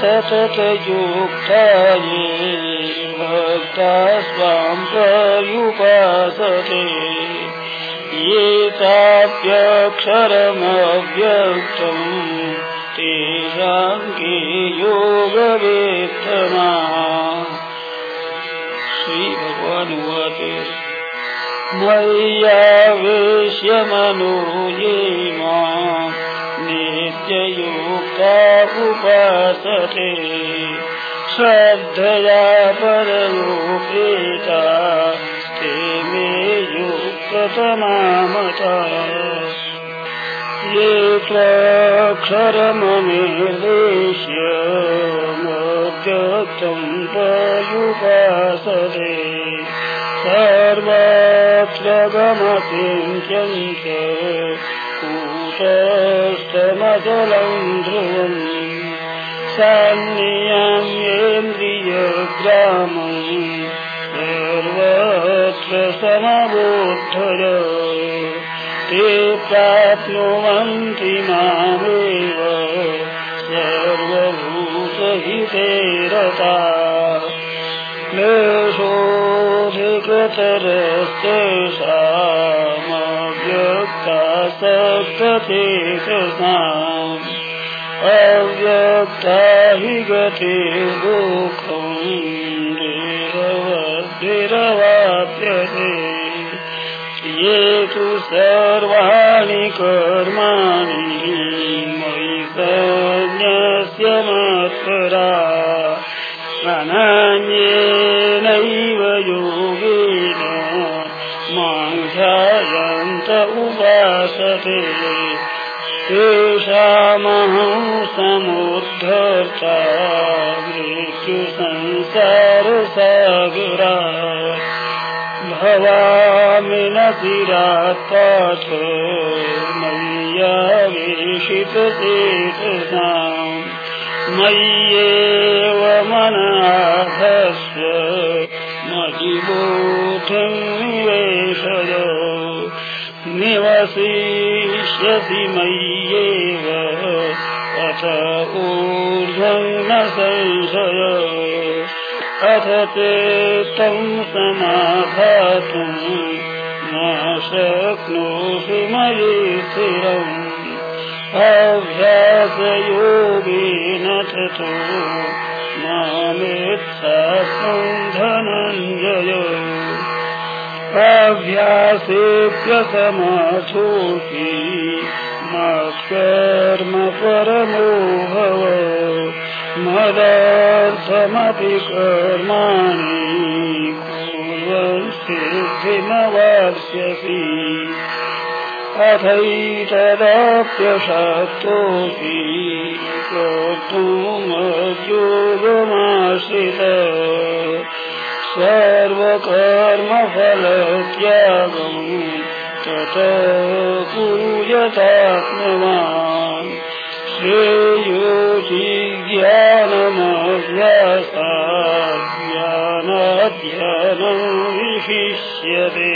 सततयोक्ताये भक्ता स्वां प्रयुपासते। ये चाप्यक्षरमव्यक्तम् तेषां के योगवेत्तमा। श्रीभगवानुवाच मय्यावेश्य मनो ये माम् नित्ययुक्ता उपासते श्रद्धया परयोपेता ते मे युक्ततमामता ये त्वाक्षरमनिर्देश्य मध्यक्तम् पर्युपासते सर्वत्र गमचिन्त्यञ्च कूटस्थमचलम् ध्रुवम् सान्नियम्येन्द्रियग्रामम् सर्वत्र समबोद्धय। ते प्राप्नुवन्ति मामेव सर्वभूतहिते रता कृतरस्तेषामव्यक्ता सप्ततिकृष्णाम् अव्यक्ता हि गतिर्दुःखम् निरवद्भिरवाप्यते ये तु सर्वाणि यो उपासते तेषामहं समुद्धर्ता मृत्युसंसारसागरा भवामि न चिरात्पाथ मय्यावेशितचेतसाम् मय्येव मजिबोधम् निवसिष्यसि मय्येव। अथ ऊर्ध्वम् न संशय। अथ चेत्तम् समाधातुम् न शक्नोषि मयि स्थिरम्। अभ्यासयोगेन ततो मामेत्सात्मम् धनञ्जय अभ्यासेऽप्यसमाथोऽपि मत्कर्म परमो भव मदर्थमपि कर्माणि कुर्वन् सिद्धिमवाप्स्यसि अथैतदप्यशक्तोऽपि कर्तुमद्योगमाश्रित। सर्वकर्मफलत्यागम् तत पूयतात्मवान् श्रेयोचि ज्ञानमभ्यासाज्ञानाध्ययनम् विशिष्यते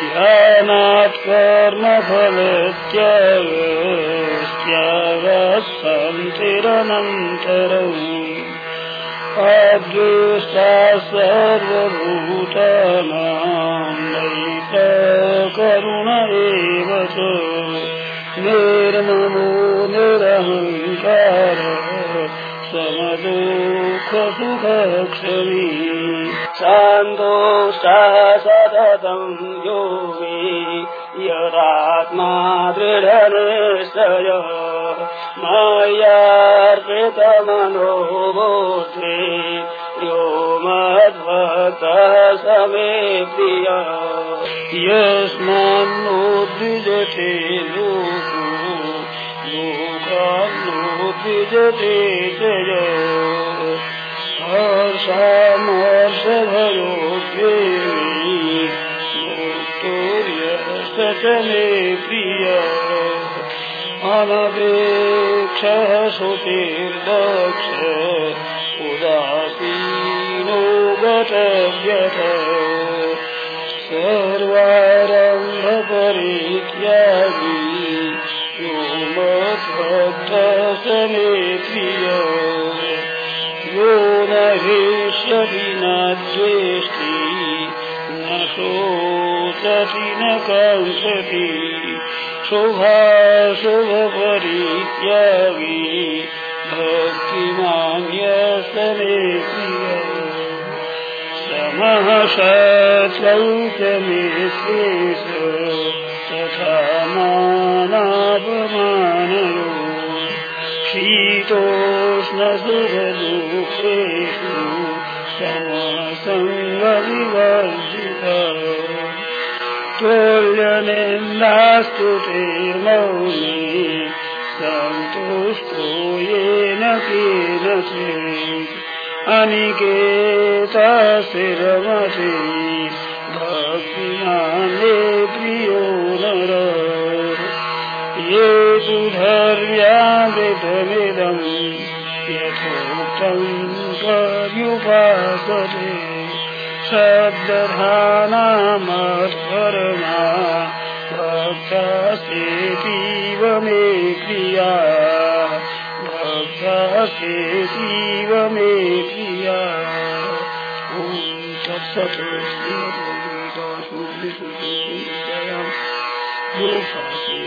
ध्यानात् कर्मफलत्यागस्त्यागात् सन्तिरनन्तरम् अदृष्टा सर्वभूतानां नैत करुण एव च निर्ममो निरहङ्कार समदुःखसुखक्षमी। शान्तोष्टा सततं योगी यदात्मा दृढनिश्चय। मय्यार्पितमनो बोधे यो मद्भक्तः समे प्रिय यस्मान्नो द्विजते लोको लोकान्नो द्विजते जय हर्षामर्षभयोद्वेगी मुक्तोर्यश्च च मे प्रिय सुर्दक्ष उदासीनो गतव्यत सर्वारम्भपरित्यागी यो मे यो न हेष्यति न ज्येष्ठि न शोचति न कर्षति शुभाशुभपरित्यागी भक्तिमान्यस्तने प्रिय। समः शत्रौ च मे शेष तथा मानापमानयो शीतोष्णसुरदुःखेषु समसङ्गविवर्जिता तुल्यनिन्दास्तुतिर्मौनी सन्तुष्टो येन केन चेत् अनिकेतस्य रमते भक्तिमाने प्रियो नर। ये तु धर्म्यामृतमिदम् यथोक्तम् शब्दधानामधर्मा भक्तासेतीव मे क्रिया भक्तासेतीव मे क्रिया। ॐ सत्सत् श्रीमदुर्गासुन्दरयां गुरुशास्त्री